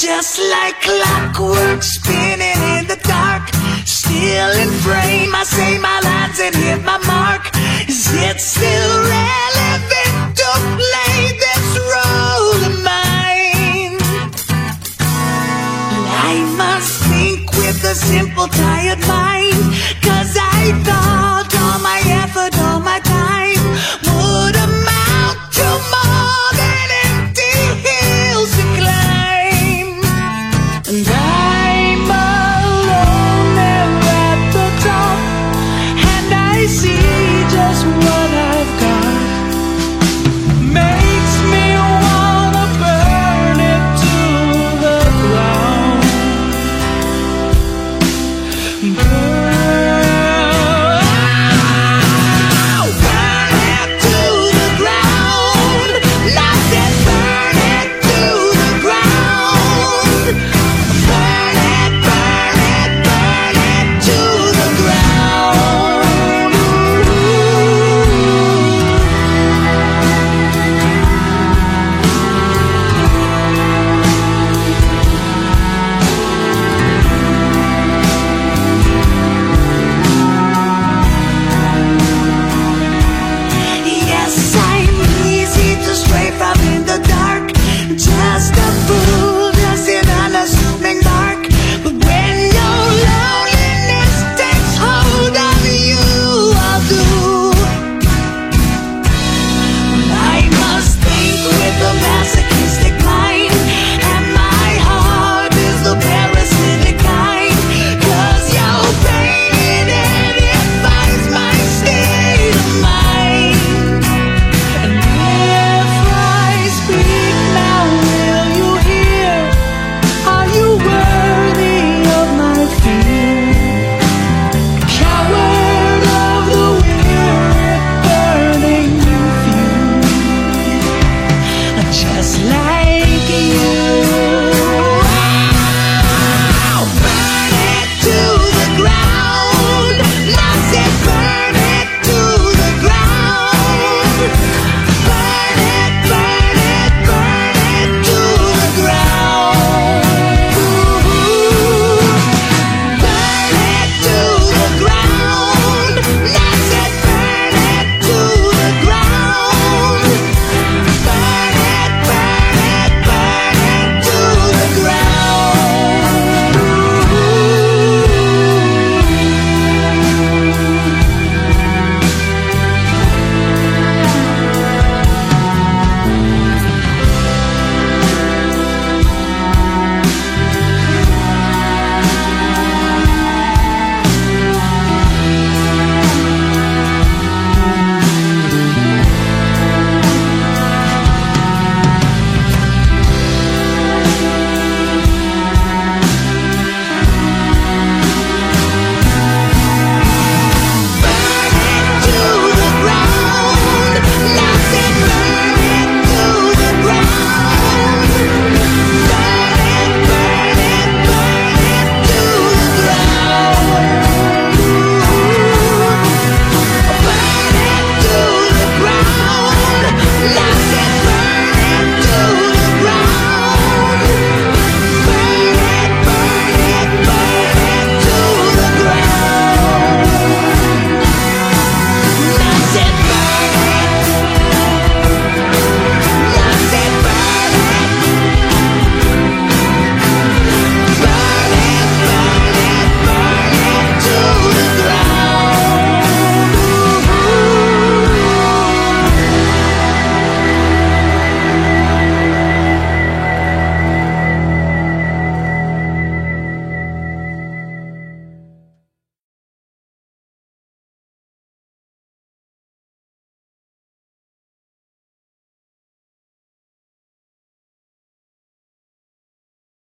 Just like clockwork spinning in the dark. Still in frame, I say my lines and hit my mark. Is it still relevant to play this role of mine? I must think with a simple, tired mind. Cause I thought